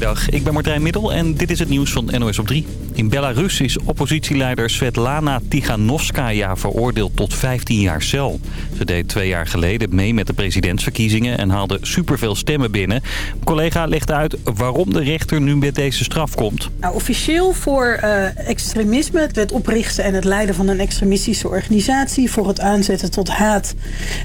Goedemiddag, ik ben Martijn Middel en dit is het nieuws van NOS op 3. In Belarus is oppositieleider Svetlana Tiganovskaya veroordeeld tot 15 jaar cel. Ze deed twee jaar geleden mee met de presidentsverkiezingen en haalde superveel stemmen binnen. Een collega legt uit waarom de rechter nu met deze straf komt. Nou, officieel voor uh, extremisme, het oprichten en het leiden van een extremistische organisatie... voor het aanzetten tot haat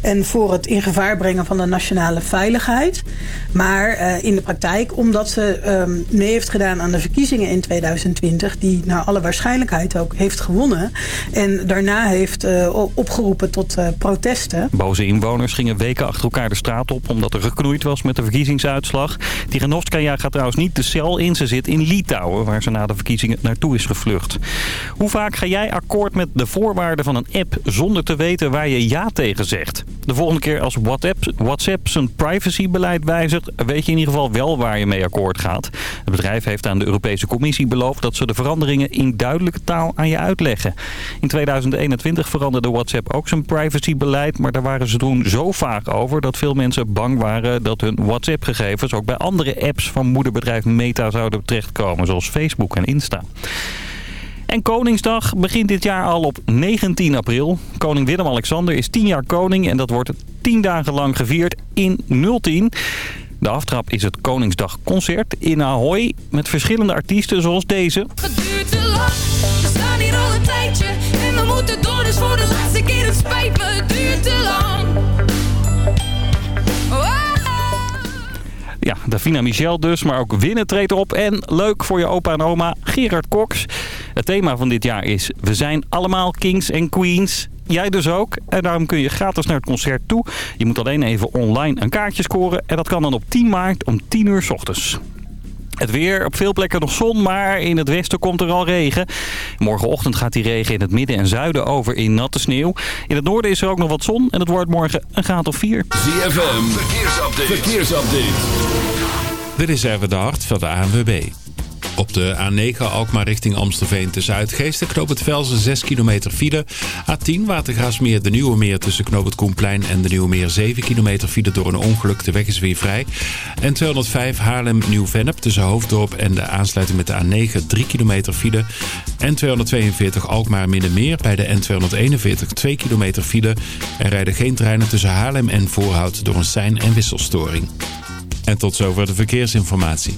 en voor het in gevaar brengen van de nationale veiligheid. Maar uh, in de praktijk, omdat ze um, mee heeft gedaan aan de verkiezingen in 2020... die naar alle waarschijnlijkheid ook heeft gewonnen... en daarna heeft uh, opgeroepen tot uh, protesten. Boze inwoners gingen weken achter elkaar de straat op... omdat er geknoeid was met de verkiezingsuitslag. Tiganovskaya gaat trouwens niet de cel in. Ze zit in Litouwen, waar ze na de verkiezingen naartoe is gevlucht. Hoe vaak ga jij akkoord met de voorwaarden van een app... zonder te weten waar je ja tegen zegt? De volgende keer als WhatsApp, WhatsApp zijn privacybeleid wijzigt... weet je in ieder geval wel waar je mee akkoord gaat. Het bedrijf heeft aan de Europese Commissie beloofd... dat ze de veranderingen in duidelijke taal aan je uitleggen. In 2021 veranderde WhatsApp ook zijn privacybeleid... maar daar waren ze toen zo vaag over... dat veel mensen bang waren dat hun WhatsApp-gegevens... ook bij andere apps van moederbedrijf Meta zouden terechtkomen... zoals Facebook en Insta. En Koningsdag begint dit jaar al op 19 april. Koning Willem-Alexander is 10 jaar koning en dat wordt 10 dagen lang gevierd in 010. De aftrap is het Koningsdag-concert in Ahoy met verschillende artiesten zoals deze. Het duurt te lang, we staan hier al een tijdje en we moeten door, dus voor de laatste keer het spijt me, het duurt te lang. Ja, Davina Michel dus, maar ook Winnen treedt erop. En leuk voor je opa en oma, Gerard Cox. Het thema van dit jaar is We zijn allemaal kings en queens. Jij dus ook. En daarom kun je gratis naar het concert toe. Je moet alleen even online een kaartje scoren. En dat kan dan op 10 maart om 10 uur s ochtends. Het weer, op veel plekken nog zon, maar in het westen komt er al regen. Morgenochtend gaat die regen in het midden en zuiden over in natte sneeuw. In het noorden is er ook nog wat zon en het wordt morgen een graad of 4. ZFM, verkeersupdate. verkeersupdate. Dit is even de hart van de ANWB. Op de A9 Alkmaar richting Amstelveen tussen Uitgeest Knoop het Velsen 6 kilometer file. A10 Watergraafsmeer de Nieuwe Meer tussen Knoop het Koenplein en de Nieuwe Meer 7 kilometer file door een ongeluk. De weg is weer vrij. En 205 Haarlem Nieuw-Vennep tussen Hoofddorp en de aansluiting met de A9 3 kilometer file. En 242 Alkmaar Middenmeer bij de N241 2 kilometer file. Er rijden geen treinen tussen Haarlem en Voorhout door een sein- en wisselstoring. En tot zover de verkeersinformatie.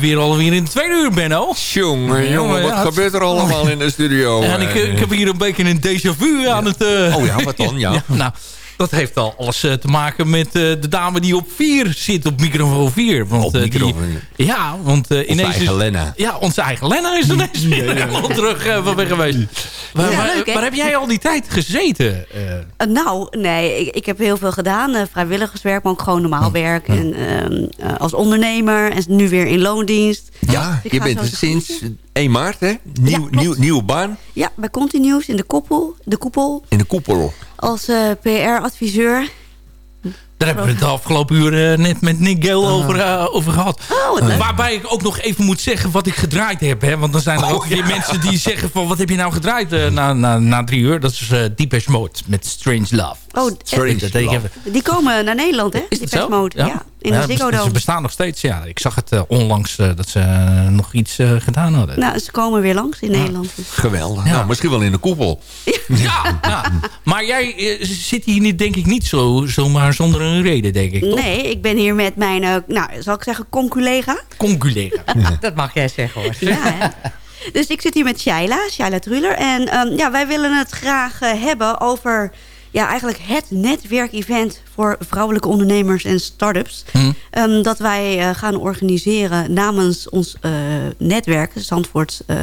We weer alweer in het tweede uur, Benno. Jongen, jongen, wat ja, gebeurt er allemaal in de studio? En ik, Eh, ik heb hier een beetje een déjà vu aan het... eh, Oh ja, wat dan? Ja. nou, dat heeft al alles eh, te maken met de dame die op 4 zit, op microfoon 4. Want, Op die- microfoon. ja, want ineens eigen is, Lena. Ja, onze eigen Lena is ineens weer helemaal terug van weg geweest. Waar, Ja, waar- leuk, hè? waar heb jij al die tijd gezeten? eh? Eh, nou, nee, ik, ik heb heel veel gedaan. eh, vrijwilligerswerk, maar ook gewoon normaal werk. En, ehm, eh, als ondernemer en nu weer in loondienst. Ja, je bent er sinds 1 maart, hè? Nieuw, klopt. nieuw, nieuwe baan Ja, bij Continuous in de koepel, de koepel in de koepel. als eh, PR-adviseur. Daar hebben we het de afgelopen uur eh, net met Nick Gale over, eh, over gehad. Oh. Waarbij ik ook nog even moet zeggen wat ik gedraaid heb. Hè? Want dan zijn er ook weer mensen die zeggen van... wat heb je nou gedraaid eh, na, na, na drie uur? Dat is uh, Deepest Mode met Strange Love. Oh, Strange Dat Love. even. die komen naar Nederland, hè? Is zo? Mode. Ja. in Ja, de Ziggo Ze bestaan nog steeds, ja. Ik zag het onlangs dat ze nog iets gedaan hadden. Nou, ze komen weer langs in Nederland. dus. Geweldig. Ja. Nou, misschien wel in de koepel. Ja, ja. maar jij zit hier niet, denk ik niet zo, zomaar zonder een reden, denk ik. toch? Nee, ik ben hier met mijn, eh, nou, zal ik zeggen, conculega. Conculega. Dat mag jij zeggen hoor. Ja, hè? Dus ik zit hier met Shaila, Shaila Truller. En ehm, ja, wij willen het graag eh, hebben over ja, eigenlijk het netwerkevent voor vrouwelijke ondernemers en start-ups. Hm. Ehm, dat wij eh, gaan organiseren namens ons eh, netwerk, Zandvoort eh,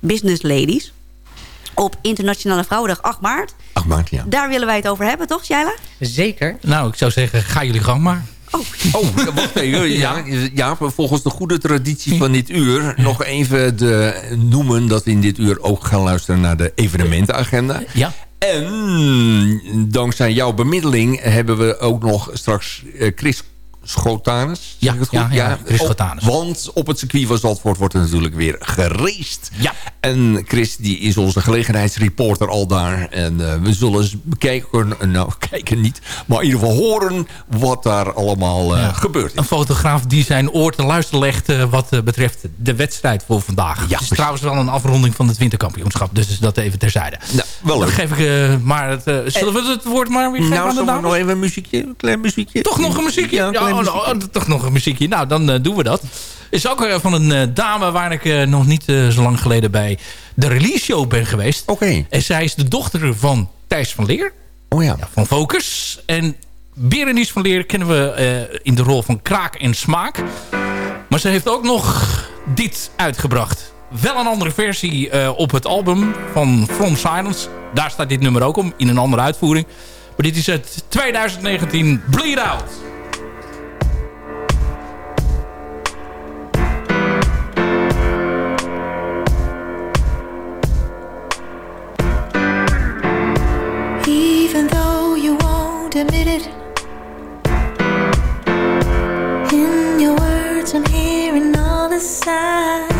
Business Ladies. Op Internationale Vrouwendag 8 maart. 8 maart, ja. Daar willen wij het over hebben, toch Shaila? Zeker. Nou, ik zou zeggen, ga jullie gang maar. Oh, Oh, wacht even. Ja, ja, volgens de goede traditie van dit uur... nog even de, noemen dat we in dit uur ook gaan luisteren naar de evenementenagenda. Ja. En dankzij jouw bemiddeling hebben we ook nog straks eh, Chris Schotanus. Ja, ja, ja, Chris op- Schotanus. Want op het circuit van Zandvoort wordt er natuurlijk weer gereest. Ja. En Chris die is onze gelegenheidsreporter al daar. En eh, we zullen eens bekijken, eh, nou kijken niet... maar in ieder geval horen wat daar allemaal eh, Ja. gebeurd Een fotograaf die zijn oor te luisteren legt wat betreft de wedstrijd voor vandaag. Ja, het is precies. trouwens wel een afronding van het winterkampioenschap. Dus is dat even terzijde. Nou, wel Dan leuk. geef ik maar het, zullen we het woord maar weer geven Nou, aan de dames? nog even een muziekje? Een klein muziekje? Toch nog een muziekje? Ja, een klein oh, nou, toch nog een muziekje. Nou, dan eh, doen we dat. Is ook eh, van een eh, dame waar ik nog niet zo lang geleden bij de release show ben geweest. Oké. En zij is de dochter van Thijs van Leer. Oh ja. van Focus. En Berenice van Leer kennen we in de rol van Kraak en Smaak. Maar ze heeft ook nog dit uitgebracht. Wel een andere versie op het album van From Silence. Daar staat dit nummer ook om, in een andere uitvoering. Maar dit is het 2019 Bleed Out. side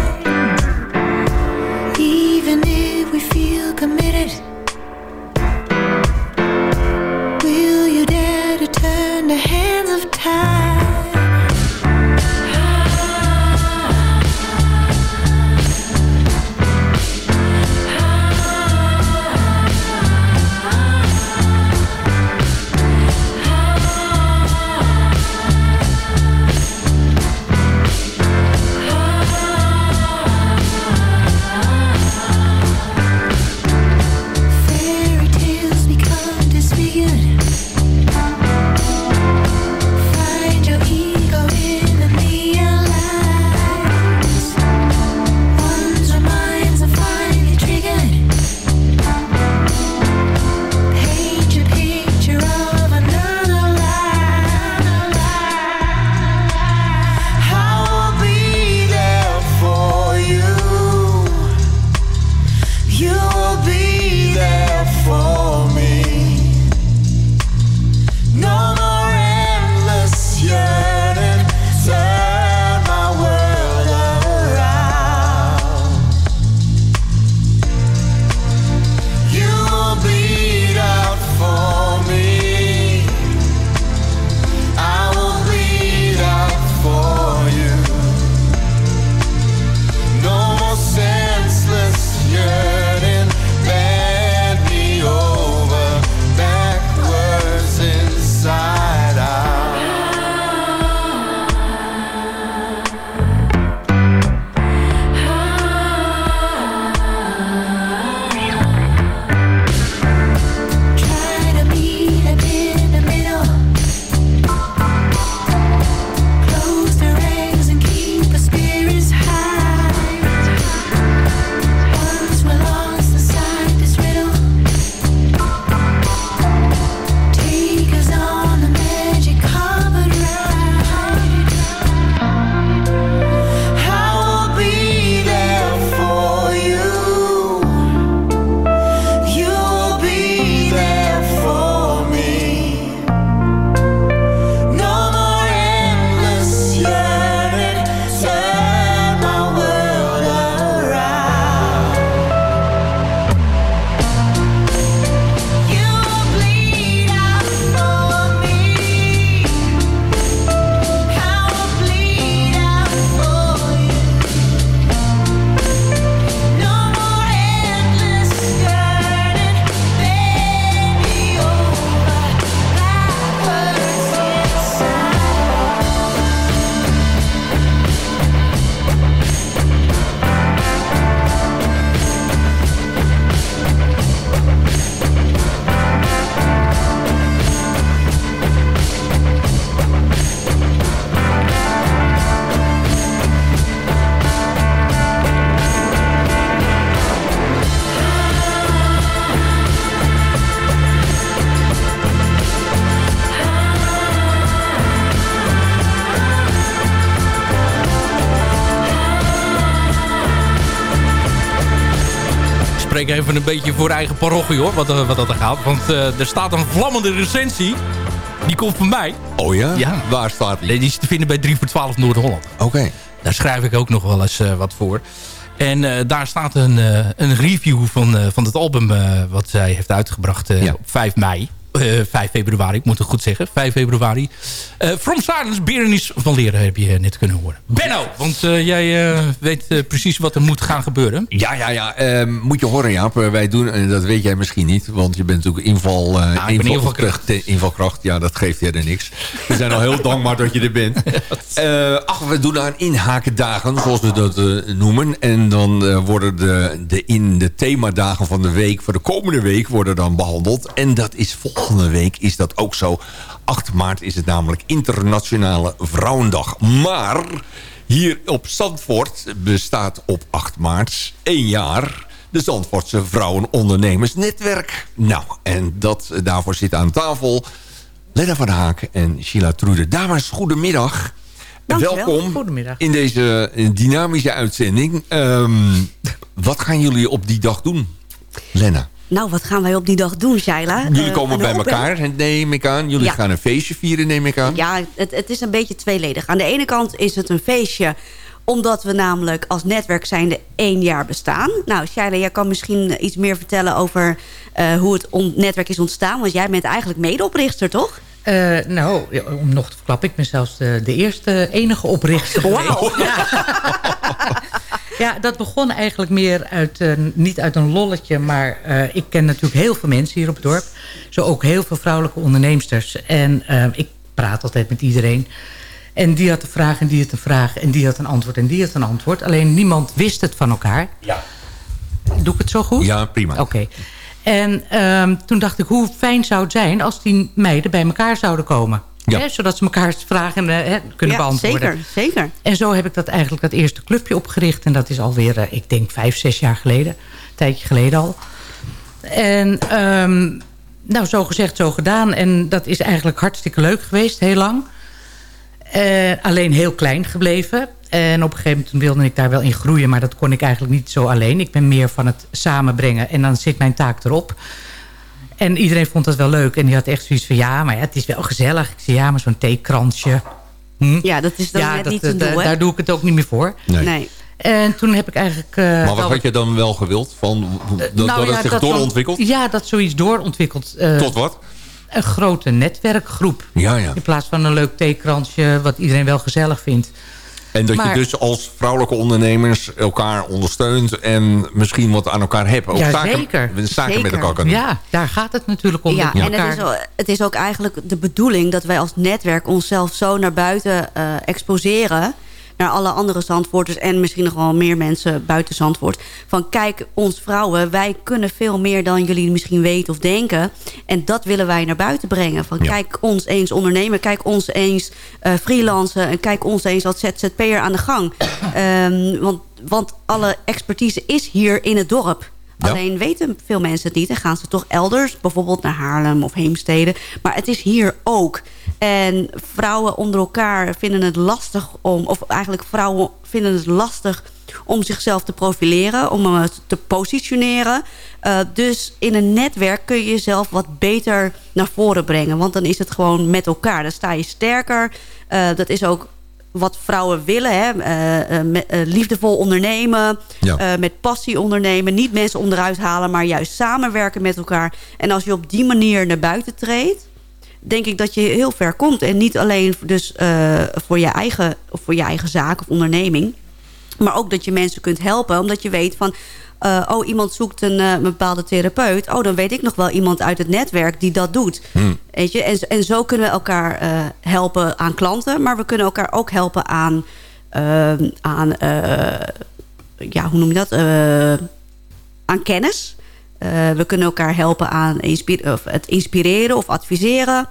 spreek even een beetje voor eigen parochie hoor, wat, eh, wat dat er gaat. Want eh, er staat een vlammende recensie. Die komt van mij. Oh ja? Ja. Waar staat die? Die is te vinden bij 3 voor 12 Noord-Holland. Oké. Daar schrijf ik ook nog wel eens eh, wat voor. En daar staat een, een review van, van het album wat zij heeft uitgebracht Ja. op 5 mei. Eh 5 februari, ik moet het goed zeggen. 5 februari. Eh From Silence, Berenice van Leren heb je net kunnen horen. Benno, want eh, jij eh, weet eh, precies wat er moet gaan gebeuren. Ja, ja, ja. ehm, moet je horen, Jaap. Eh, Wij doen, en dat weet jij misschien niet, want je bent natuurlijk inval, eh, ben invalkracht. invalkracht. Ja, dat geeft verder niks. We zijn al heel dankbaar dat je er bent. Eh, ach, we doen aan inhakendagen, zoals we dat eh, noemen. En dan eh, worden de, de, in de themadagen van de week, voor de komende week, worden dan behandeld. En dat is volgende week is dat ook zo. 8 maart is het namelijk Internationale Vrouwendag. Maar hier op Zandvoort bestaat op 8 maart één jaar de Zandvoortse Vrouwenondernemersnetwerk. Nou, en dat, daarvoor zit aan tafel Lena van Haak en Sheila Trude. Dames, goedemiddag. Dankjewel. Welkom Goedemiddag. in deze eh, dynamische uitzending. Ehm, wat gaan jullie op die dag doen, Lena? Nou, wat gaan wij op die dag doen, Shaila? Jullie Eh, komen bij elkaar, neem ik aan. Jullie Ja. gaan een feestje vieren, neem ik aan. Ja, het, het is een beetje tweeledig. Aan de ene kant is het een feestje omdat we namelijk als netwerk zijnde één jaar bestaan. Nou, Shaila, jij kan misschien iets meer vertellen over eh, hoe het netwerk is ontstaan. Want jij bent eigenlijk medeoprichter, toch? Eh, nou, om nog te verklappen, ik ben zelfs de, de eerste enige oprichter Wauw. Ja. ja, dat begon eigenlijk meer uit, eh, niet uit een lolletje... maar eh, ik ken natuurlijk heel veel mensen hier op het dorp. Zo ook heel veel vrouwelijke onderneemsters. En eh, ik praat altijd met iedereen. En die had een vraag en die had een vraag... en die had een antwoord en die had een antwoord. Alleen niemand wist het van elkaar. Ja. Doe ik het zo goed? Ja, prima. Oké. En ehm, toen dacht ik, hoe fijn zou het zijn... als die meiden bij elkaar zouden komen. Ja. Hè, zodat ze elkaar vragen eh, hè, kunnen ja, beantwoorden. zeker, zeker. En zo heb ik dat eigenlijk dat eerste clubje opgericht. En dat is alweer, eh, ik denk, vijf, zes jaar geleden. Een tijdje geleden al. En ehm, nou, zo gezegd, zo gedaan. En dat is eigenlijk hartstikke leuk geweest, heel lang. Eh, alleen heel klein gebleven. En op een gegeven moment wilde ik daar wel in groeien... maar dat kon ik eigenlijk niet zo alleen. Ik ben meer van het samenbrengen en dan zit mijn taak erop. En iedereen vond dat wel leuk. En die had echt zoiets van... ja, maar ja, het is wel gezellig. Ik zei, ja, maar zo'n theekransje... Hm? Ja, dat is dan ja, net dat, niet een eh, doel, hè? Daar doe ik het ook niet meer voor. Nee. Nee. En toen heb ik eigenlijk... eh, Maar wat had je dan wel gewild? Van, dat, Nou dat ja, het zich dat dan- doorontwikkelt? ja, dat zoiets doorontwikkelt. eh, Tot wat? Een grote netwerkgroep. Ja, ja. In plaats van een leuk theekransje... wat iedereen wel gezellig vindt. En dat Maar- je dus als vrouwelijke ondernemers elkaar ondersteunt... en misschien wat aan elkaar hebt. Ook Ja, zaken, zeker. zaken met Zeker. elkaar kan doen. Ja, daar gaat het natuurlijk om. Ja, en het is, wel- het is ook eigenlijk de bedoeling dat wij als netwerk onszelf zo naar buiten eh, exposeren. Naar alle andere Zandvoorters en misschien nog wel meer mensen buiten Zandvoort. Van kijk, ons vrouwen, wij kunnen veel meer dan jullie misschien weten of denken. En dat willen wij naar buiten brengen. Van Ja. kijk ons eens ondernemen, kijk ons eens eh freelancen. En kijk ons eens als ZZP'er aan de gang. Ehm, want, want alle expertise is hier in het dorp. Alleen weten veel mensen het niet en gaan ze toch elders, bijvoorbeeld naar Haarlem of Heemstede. Maar het is hier ook. En vrouwen onder elkaar vinden het lastig om, of eigenlijk vrouwen vinden het lastig om zichzelf te profileren, om het te positioneren. Eh, dus in een netwerk kun je jezelf wat beter naar voren brengen. Want dan is het gewoon met elkaar. Dan sta je sterker. Eh, dat is ook wat vrouwen willen. Hè? Eh, eh, eh, liefdevol ondernemen. Ja. met passie ondernemen. Niet mensen onderuit halen, maar juist samenwerken met elkaar. En als je op die manier naar buiten treedt... denk ik dat je heel ver komt. En niet alleen dus, voor, je eigen, of voor je eigen zaak of onderneming... maar ook dat je mensen kunt helpen. Omdat je weet van... eh, oh, iemand zoekt een, eh, een bepaalde therapeut. Oh, dan weet ik nog wel iemand uit het netwerk die dat doet. Weet je? En, en zo kunnen we elkaar eh, helpen aan klanten. Maar we kunnen elkaar ook helpen aan... aan ja, hoe noem je dat? Aan kennis. We kunnen elkaar helpen aan of het inspireren of adviseren.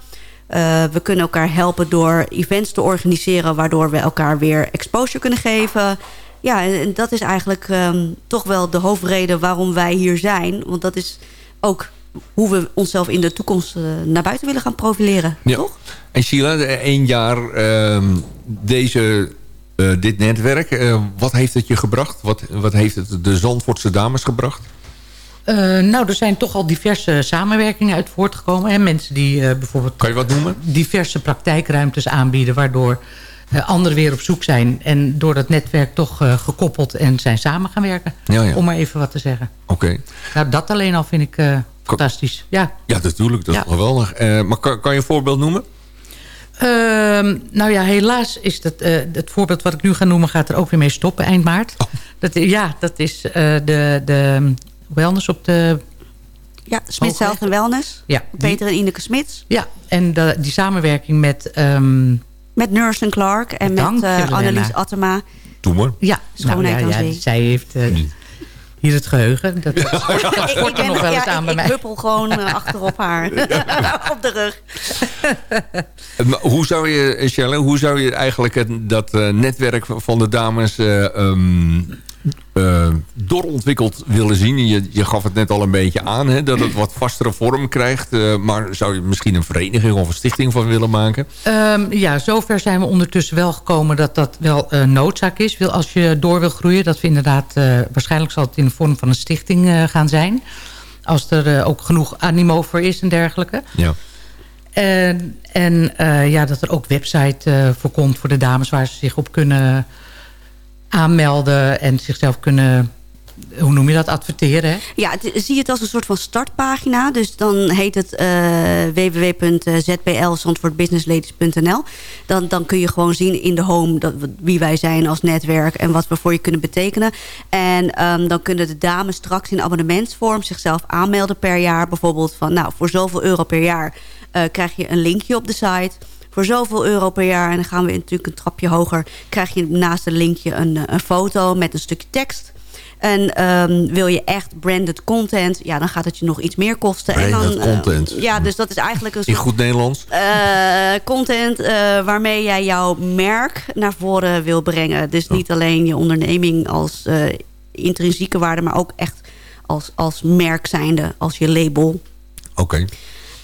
We kunnen elkaar helpen door events te organiseren... waardoor we elkaar weer exposure kunnen geven. Ja, en, en dat is eigenlijk ehm, toch wel de hoofdreden waarom wij hier zijn. Want dat is ook hoe we onszelf in de toekomst eh, naar buiten willen gaan profileren. Ja. Toch? En Sheila, één jaar ehm, deze, eh, dit netwerk. eh, wat heeft het je gebracht? Wat, wat heeft het de Zandvoortse dames gebracht? Eh, nou, er zijn toch al diverse samenwerkingen uit voortgekomen. Hè? Mensen die eh, bijvoorbeeld Kan je wat noemen? diverse praktijkruimtes aanbieden... waardoor anderen weer op zoek zijn. En door dat netwerk toch eh, gekoppeld en zijn samen gaan werken. Ja, ja. Om maar even wat te zeggen. Oké. Nou, dat alleen al vind ik eh, fantastisch. Ja. Ja, natuurlijk. Dat is Ja. geweldig. Eh, maar kan, kan je een voorbeeld noemen? Ehm, nou ja, helaas is dat, eh, het voorbeeld wat ik nu ga noemen... gaat er ook weer mee stoppen eind maart. Oh. Dat, ja, dat is eh, de, de wellness op de... Ja, Smits Health Wellness. Ja, Peter en Ineke Smits. Ja, en de, die samenwerking met... ehm, Met Nurse Clark en Dank met eh Lena. Annelies Attema. Doe maar. ja, Schoonheid nou, aan ja, zee. zij heeft eh, hier het geheugen. Dat, er nog wel eens ja, aan ik, bij ik huppel gewoon eh, achterop haar. op de rug. Maar Hoe zou je, Shelle, hoe zou je eigenlijk het, dat eh, netwerk van de dames eh, eh, doorontwikkeld willen zien? Je, je gaf het net al een beetje aan, hè, dat het wat vastere vorm krijgt. eh, maar zou je misschien een vereniging of een stichting van willen maken? Ehm, ja, zover zijn we ondertussen wel gekomen dat dat wel eh, noodzaak is. Wil, als je door wil groeien, dat we inderdaad... waarschijnlijk zal het in de vorm van een stichting gaan zijn. Als er ook genoeg animo voor is en dergelijke. Ja. En, en ja, dat er ook website voor komt voor de dames... waar ze zich op kunnen aanmelden en zichzelf kunnen... Hoe noem je dat? Adverteren? Ja, het, zie het als een soort van startpagina. Dus dan heet het www.zplzandvoortbusinessladies.nl. Dan, dan kun je gewoon zien in de home dat, wie wij zijn als netwerk... en wat we voor je kunnen betekenen. En ehm, dan kunnen de dames straks in abonnementsvorm zichzelf aanmelden per jaar. Bijvoorbeeld van, nou, voor zoveel euro per jaar eh, krijg je een linkje op de site voor zoveel euro per jaar... en dan gaan we natuurlijk een trapje hoger... krijg je naast een linkje een, eh, een foto met een stukje tekst... En ehm, wil je echt branded content, ja, dan gaat het je nog iets meer kosten. en Branded dan, eh, content. ja, dus dat is eigenlijk een In goed Nederlands? eh, content waarmee jij jouw merk naar voren wil brengen. Dus niet alleen je onderneming als intrinsieke waarde, maar ook echt als, als merk zijnde, als je label. Oké.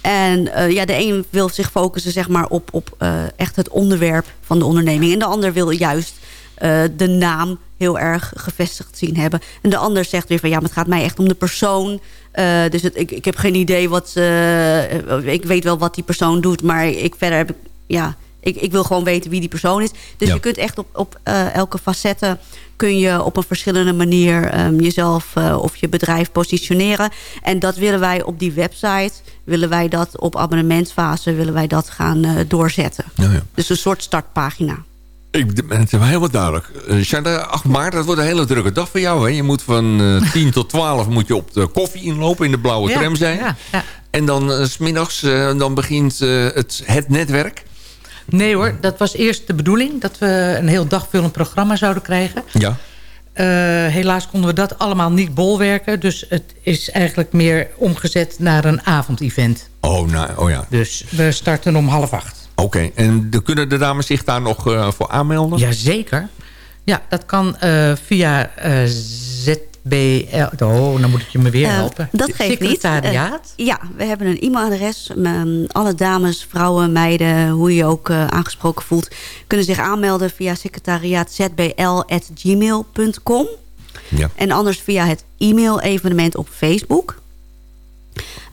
En eh, ja, de een wil zich focussen zeg maar, op, op eh, echt het onderwerp van de onderneming. En de ander wil juist eh, de naam heel erg gevestigd zien hebben. En de ander zegt weer van ja, maar het gaat mij echt om de persoon. Dus ik, ik heb geen idee wat... ik weet wel wat die persoon doet, maar ik verder heb ik... Ja, ik, ik wil gewoon weten wie die persoon is. Dus Ja. je kunt echt op, op eh, elke facette... kun je op een verschillende manier ehm, jezelf eh, of je bedrijf positioneren. En dat willen wij op die website... willen wij dat op abonnementsfase... willen wij dat gaan eh, doorzetten. Ja, ja. Dus een soort startpagina. Ik, het is wel helemaal duidelijk. Uh, Shanna, 8 maart, dat wordt een hele drukke dag voor jou. Hè? Je moet van eh 10 tot 12 moet je op de koffie inlopen, in de blauwe Ja, tram zijn. ja, ja. En dan s smiddags uh, dan begint uh, het, het netwerk. Nee hoor, dat was eerst de bedoeling. Dat we een heel dagvullend programma zouden krijgen. Ja. Uh, helaas konden we dat allemaal niet bolwerken. Dus het is eigenlijk meer omgezet naar een avondevent. Oh, nou, oh ja. Dus we starten om half acht. Oké, okay. en de, kunnen de dames zich daar nog uh, voor aanmelden? Jazeker. Ja, dat kan uh, via uh, ZBL... Oh, dan moet ik je me weer helpen. dat geeft Secretariaat. niet. ja, we hebben een e-mailadres. Um, alle dames, vrouwen, meiden, hoe je je ook aangesproken voelt... kunnen zich aanmelden via secretariaatzbl.gmail.com. Ja. En anders via het e-mail-evenement op Facebook...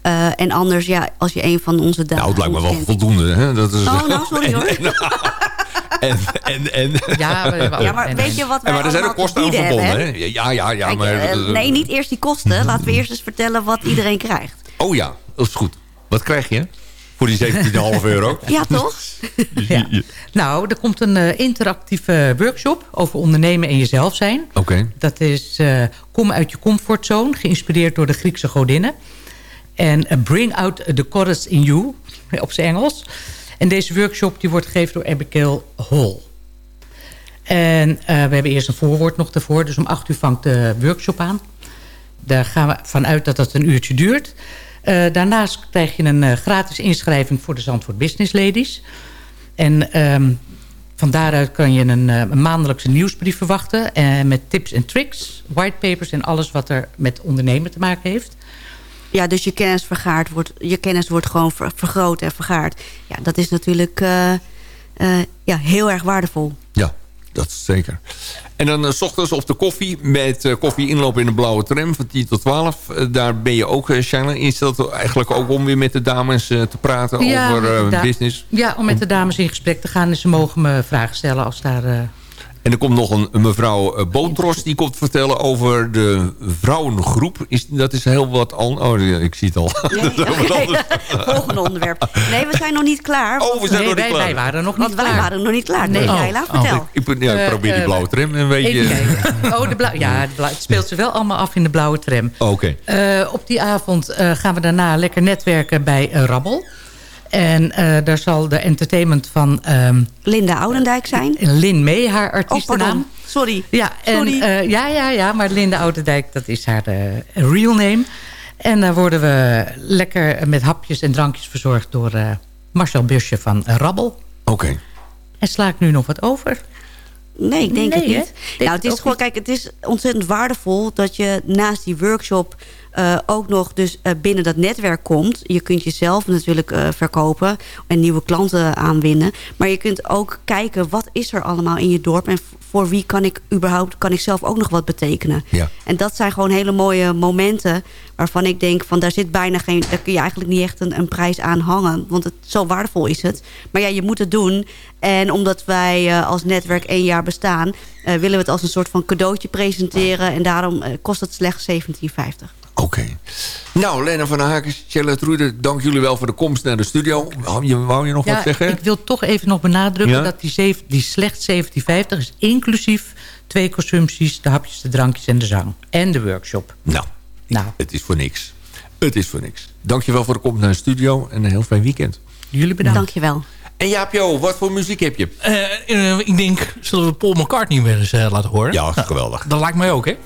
Uh, en anders, ja, als je een van onze dames... Nou, het lijkt me wel voldoende. Hè? Dat is, oh, nou, sorry hoor. En, en, en, ja, maar, ja, maar weet je wat wij Maar er zijn ook kosten aan verbonden, hè? Ja, ja, ja. Kijk, maar, uh, nee, niet eerst die kosten. Laten we eerst eens vertellen wat iedereen krijgt. Oh ja, dat is goed. Wat krijg je voor die 17,5 euro? ja, toch? ja. Nou, er komt een uh, interactieve workshop over ondernemen en jezelf zijn. Oké. Okay. Dat is uh, Kom uit je comfortzone, geïnspireerd door de Griekse godinnen. En uh, Bring out the goddess in you, op zijn Engels. En deze workshop die wordt gegeven door Abigail Hall. En uh, we hebben eerst een voorwoord nog ervoor. Dus om acht uur vangt de workshop aan. Daar gaan we vanuit dat dat een uurtje duurt. Uh, daarnaast krijg je een uh, gratis inschrijving voor de Zandvoort Business Ladies. En um, van daaruit kan je een, een maandelijkse nieuwsbrief verwachten. Met tips en tricks, whitepapers en alles wat er met ondernemen te maken heeft. Ja, dus je kennis vergaard wordt, je kennis wordt gewoon ver, vergroot en vergaard. Ja, dat is natuurlijk uh, uh, ja, heel erg waardevol. Ja, dat zeker. En dan uh, s ochtends op de koffie met koffie inlopen in de blauwe tram van 10 tot 12. daar ben je ook, uh, Shanna, instelt eigenlijk ook om weer met de dames te praten ja, over business. Ja, om met de dames in gesprek te gaan. En ze mogen me vragen stellen als daar... En er komt nog een, een mevrouw Bootros die komt vertellen over de vrouwengroep. Is, dat is heel wat anders. Oh, ik zie het al. Nee, okay. Volgende onderwerp. Nee, we zijn nog niet klaar. Oh, we zijn nee, nog niet wij, klaar. Wij waren nog niet Want klaar. wij waren nog niet klaar. Nee, nee. Leila, oh, vertel. Oh, ik, ik, ja, ik probeer die blauwe tram een beetje... Oh, de blauwe, ja, de blauwe, het speelt ze wel allemaal af in de blauwe tram. Oké. Okay. Uh, op die avond uh, gaan we daarna lekker netwerken bij uh, Rabbel. En uh, daar zal de entertainment van... Um, Linda Oudendijk zijn. Lin May, haar artiestennaam. Oh, Sorry. Ja, en, Sorry. Uh, ja, ja, ja, maar Linda Oudendijk, dat is haar uh, real name. En daar worden we lekker met hapjes en drankjes verzorgd... door uh, Marcel Busje van Rabbel. Oké. Okay. En sla ik nu nog wat over? Nee, ik denk nee, het niet. Nou, het is gewoon, kijk, het is ontzettend waardevol dat je naast die workshop uh, ook nog dus uh, binnen dat netwerk komt. Je kunt jezelf natuurlijk uh, verkopen en nieuwe klanten aanwinnen. Maar je kunt ook kijken wat is er allemaal in je dorp en voor wie kan ik überhaupt kan ik zelf ook nog wat betekenen. Ja. En dat zijn gewoon hele mooie momenten waarvan ik denk van daar zit bijna geen, daar kun je eigenlijk niet echt een, een prijs aan hangen, want het zo waardevol is het. Maar ja, je moet het doen. En omdat wij als netwerk één jaar bestaan, willen we het als een soort van cadeautje presenteren en daarom kost het slechts 17,50. Oké. Okay. Nou, Lena van der Haken, Charlotte Ruede, dank jullie wel voor de komst naar de studio. Wou je, wou je nog ja, wat zeggen? Ik wil toch even nog benadrukken ja? dat die, zeven, die slechts 1750 is inclusief twee consumpties, de hapjes, de drankjes en de zang. En de workshop. Nou, nou. het is voor niks. Het is voor niks. Dankjewel voor de komst naar de studio en een heel fijn weekend. Jullie bedankt. Dankjewel. En Jaapjo, wat voor muziek heb je? Uh, ik denk, zullen we Paul McCartney weer eens uh, laten horen? Ja, nou, geweldig. Dat lijkt mij ook, hè?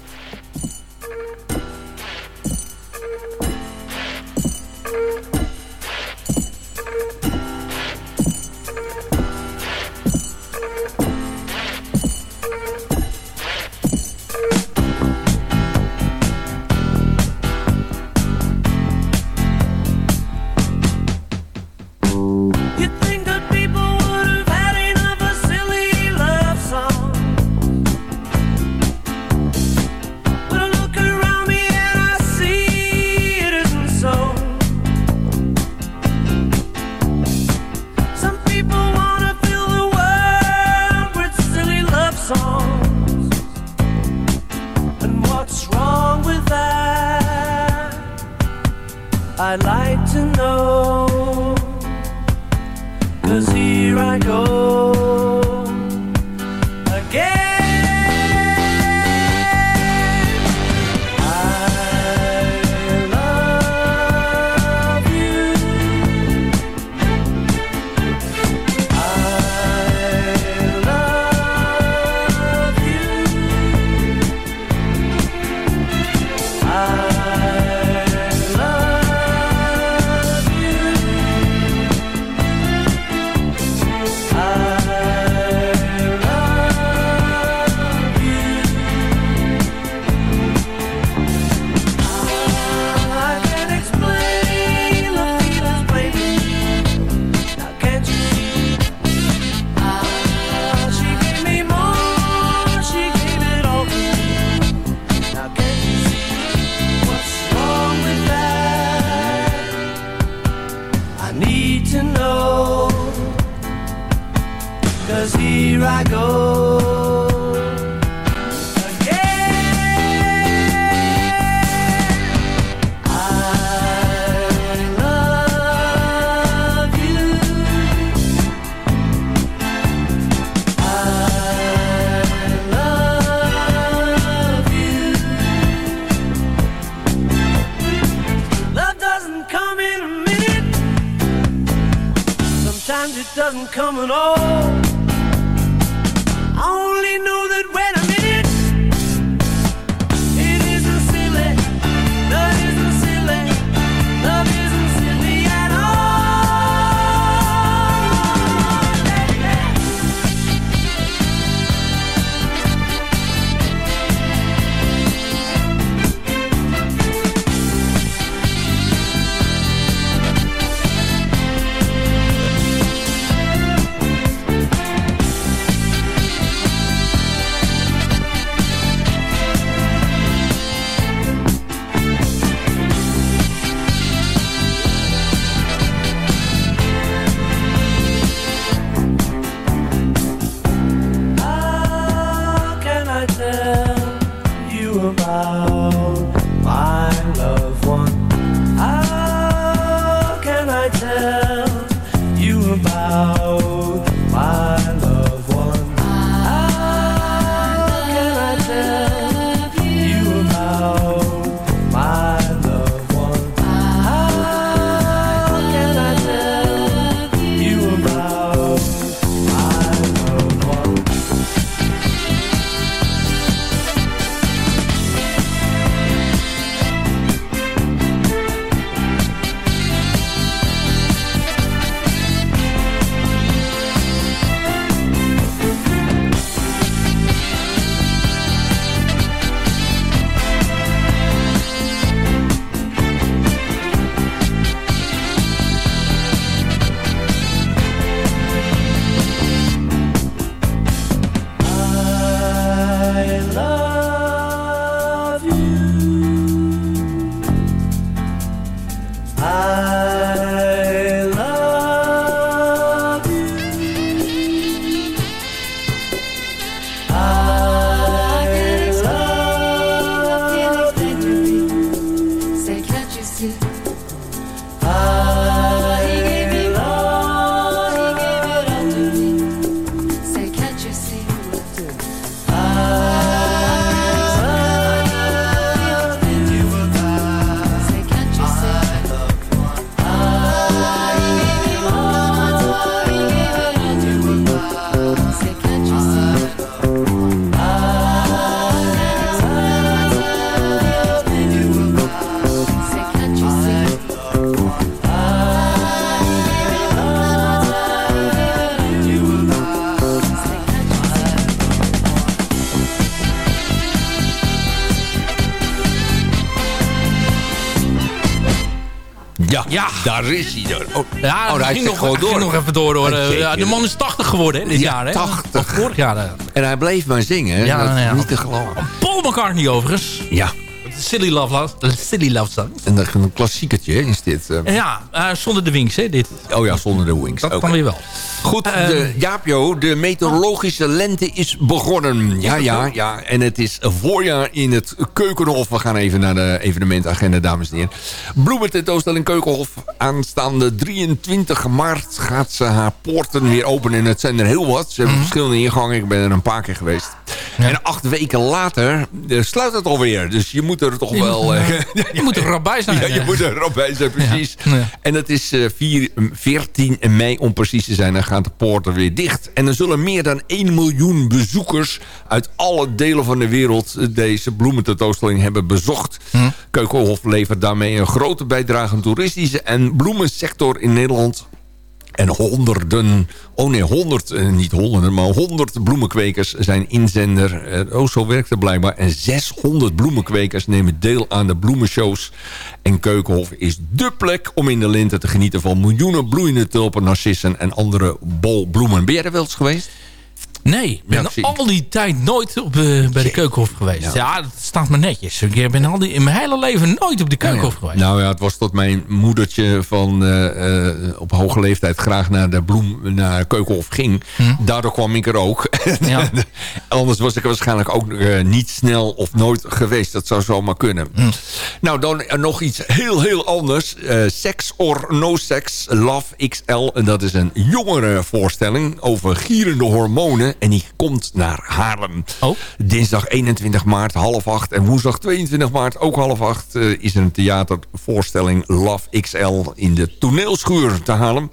Daar is hij dan. Oh, Ja, oh, hij ging, nog, gewoon ging door. nog even door. Hoor. Ja, de man is 80 geworden hè, dit Ja, jaar. Hè? 80. Of vorig jaar. En hij bleef maar zingen. Ja, dat is niet te geloven. Paul McCartney overigens. Ja. Silly Love, Love, Silly Love Songs. En dat een klassiekertje hè, is dit. eh. Ja, eh, zonder de wings, hè, dit. Oh ja, zonder de wings. Dat kan weer wel. Goed, de, Jaapjo, de meteorologische lente is begonnen. Ja, ja, ja. En het is voorjaar in het Keukenhof. We gaan even naar de evenementagenda, dames en heren. Bloemententoonstelling Keukenhof. Aanstaande 23 maart gaat ze haar poorten weer openen. En het zijn er heel wat. Ze hebben verschillende ingangen. Ik ben er een paar keer geweest. En acht weken later eh, sluit het alweer. Dus je moet er toch Je wel... moet, eh, Je moet er rap bij zijn. ja, je moet er erop bij zijn, precies. Ja. En dat is eh, 4, 14 mei om precies te zijn. Dan gaat de poorten weer dicht. En er zullen meer dan 1 miljoen bezoekers... uit alle delen van de wereld eh, deze bloemententoonstelling hebben bezocht. Hm. Keukenhof levert daarmee een grote bijdrage aan toeristische en bloemensector in Nederland. En honderden, oh nee, honderd, eh, niet honderden, maar honderd bloemenkwekers zijn inzender. Eh, oh, zo werkt het blijkbaar. En 600 bloemenkwekers nemen deel aan de bloemenshows. En Keukenhof is dé plek om in de lente te genieten van miljoenen bloeiende tulpen, narcissen en andere bolbloemen. Ben jij er wel eens geweest? Nee, ik ben Ja, al die tijd nooit op, eh, bij de keukenhof geweest. Ja. Ja. dat staat me netjes. Ik ben al die, in mijn hele leven nooit op de keukenhof geweest. Nou ja, het was tot mijn moedertje van eh, eh, op hoge leeftijd graag naar de bloem, naar Keukenhof ging. Daardoor kwam ik er ook. Hm. Ja. Anders was ik waarschijnlijk ook eh, niet snel of nooit geweest. Dat zou zomaar kunnen. Hm. Nou, dan eh, nog iets heel, heel anders. Eh, sex or No Sex, Love XL. En dat is een jongere voorstelling over gierende hormonen. En die komt naar Haarlem. Oh. Dinsdag 21 maart half acht. En woensdag 22 maart ook half acht... eh, is er een theatervoorstelling Love XL in de toneelschuur te Haarlem.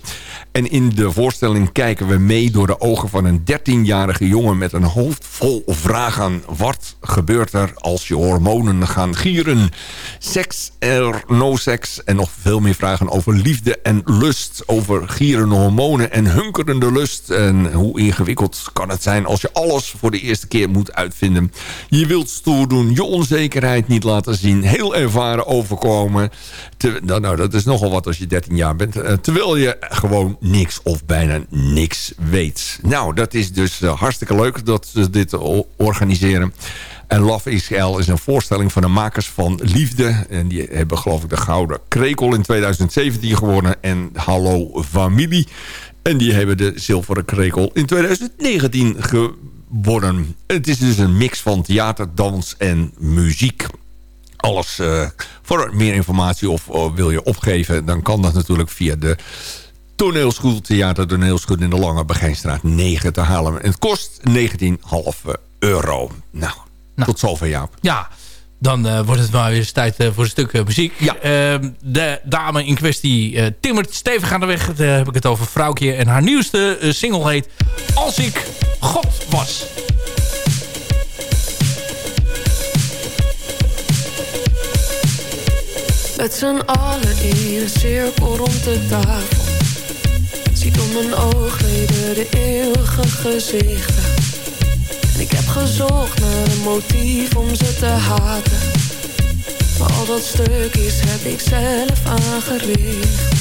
En in de voorstelling kijken we mee door de ogen van een 13-jarige jongen... met een hoofd vol vragen. Wat gebeurt er als je hormonen gaan gieren? Seks er no seks. En nog veel meer vragen over liefde en lust. Over gierende hormonen en hunkerende lust. En hoe ingewikkeld kan het zijn als je alles voor de eerste keer moet uitvinden. Je wilt stoer doen, je onzekerheid niet laten zien. Heel ervaren overkomen. Te- nou, nou, dat is nogal wat als je 13 jaar bent. Eh, terwijl je gewoon niks of bijna niks weet. Nou, dat is dus eh, hartstikke leuk dat ze dit organiseren. En Love XL is een voorstelling van de makers van Liefde. En die hebben geloof ik de Gouden Krekel in 2017 gewonnen. En Hallo Familie. En die hebben de Zilveren Krekel in 2019 gewonnen. Het is dus een mix van theater, dans en muziek. Alles eh, voor meer informatie of eh, wil je opgeven... dan kan dat natuurlijk via de toneelschool, theater toneelschool in de Lange Begijnstraat 9 te halen. En het kost 19,5 euro. Nou, tot zover Jaap. Ja, dan eh, wordt het maar weer eens tijd eh, voor een stuk eh, muziek. Ja. Ehm, de dame in kwestie eh, timmert stevig aan de weg. Daar heb ik het over Vrouwtje. En haar nieuwste single heet Als ik God was. Met z'n allen in een cirkel rond de tafel Ziet om mijn oogleden de eeuwige gezichten En ik heb gezocht naar een motief om ze te haten. Maar al dat stuk is heb ik zelf aangericht.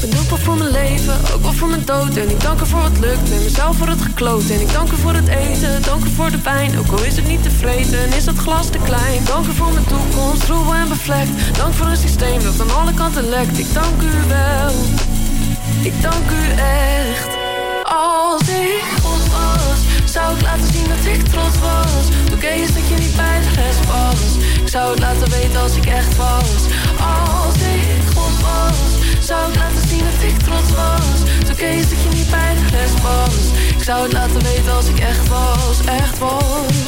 Ben dankbaar voor mijn leven, ook wel voor mijn dood. En ik dank er voor wat lukt en mezelf voor het gekloot. En ik dank er voor het eten, dank er voor de pijn Ook al is het niet tevreden, is het glas te klein. Dank u voor mijn toekomst, troebel en bevlekt. Dank voor een systeem dat aan alle kanten lekt. Ik dank u wel, ik dank u echt. Als ik God was, zou ik laten zien dat ik trots was. Toen kees dat je niet bij de rest was. Ik zou het laten weten als ik echt was. Als ik God was, zou ik laten zien dat ik trots was. Toen kees dat je niet bij de rest was. Ik zou het laten weten als ik echt was, echt was.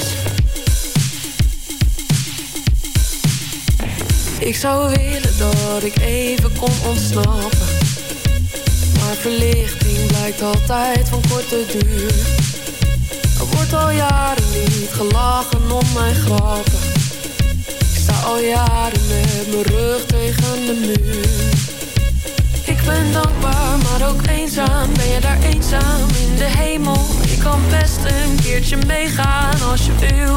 Ik zou willen dat ik even kon ontsnappen. Maar verlichting blijkt altijd van korte duur wordt al jaren niet gelachen om mijn grappen. Ik sta al jaren met mijn rug tegen de muur. Ik ben dankbaar, maar ook eenzaam. Ben je daar eenzaam in de hemel? Ik kan best een keertje meegaan als je wil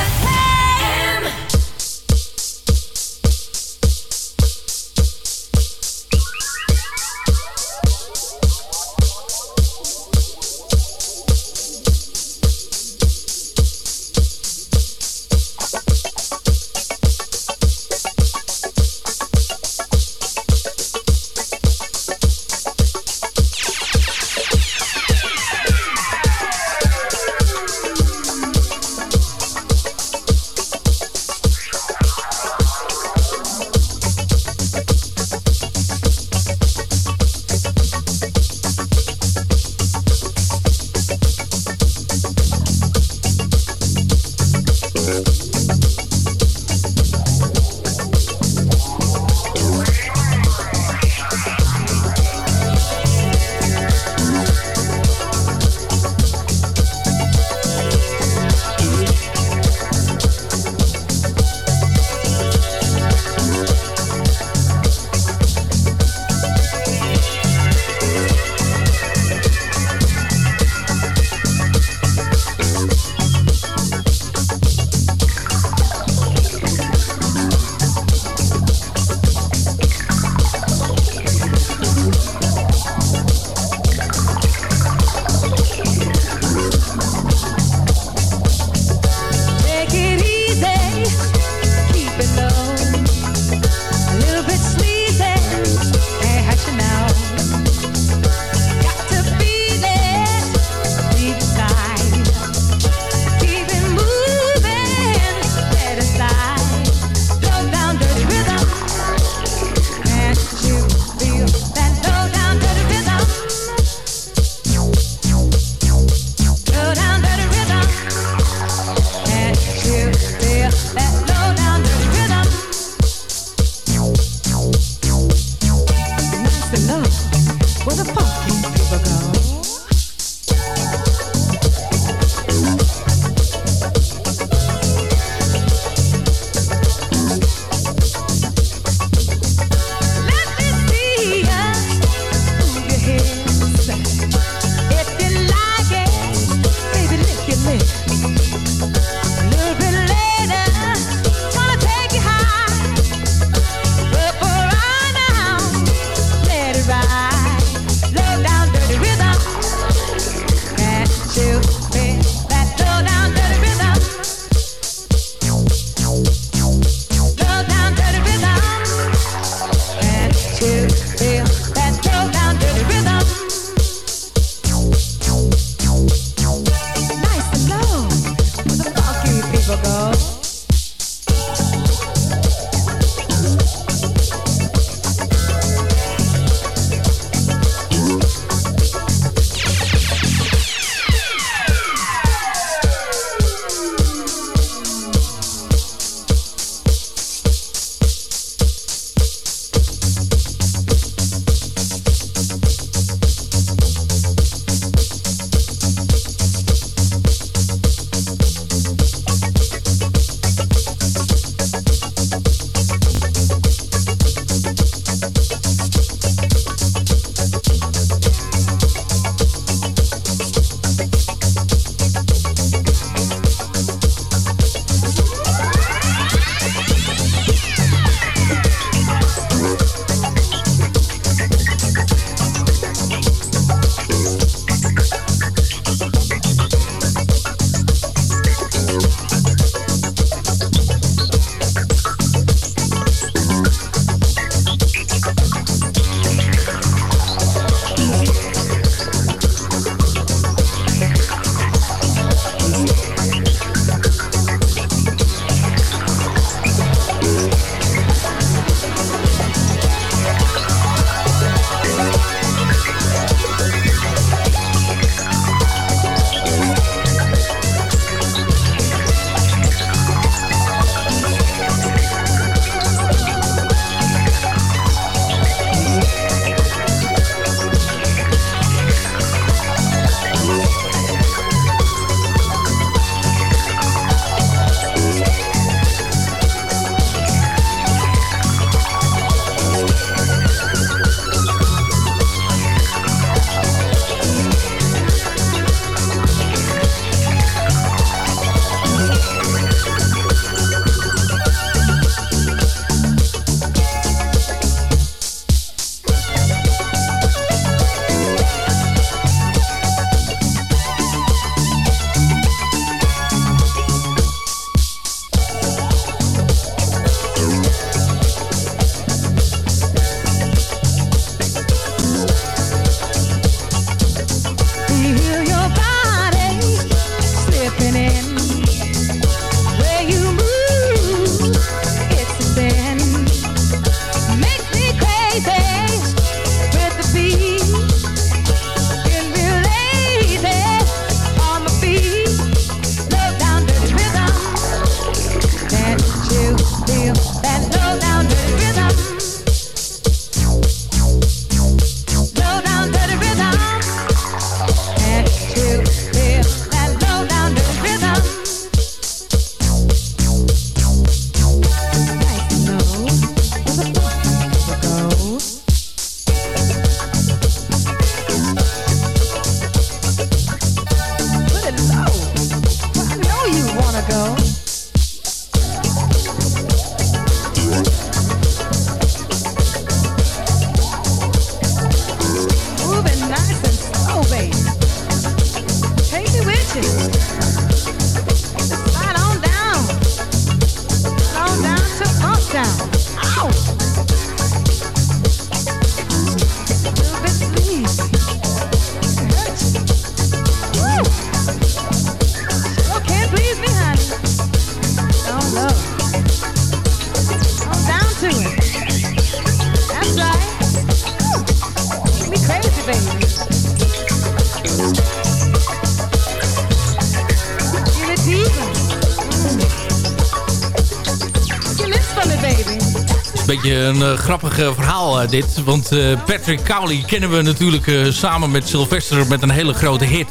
Een eh, grappig eh, verhaal eh, dit. Want Patrick Cowley kennen we natuurlijk samen met Sylvester met een hele grote hit.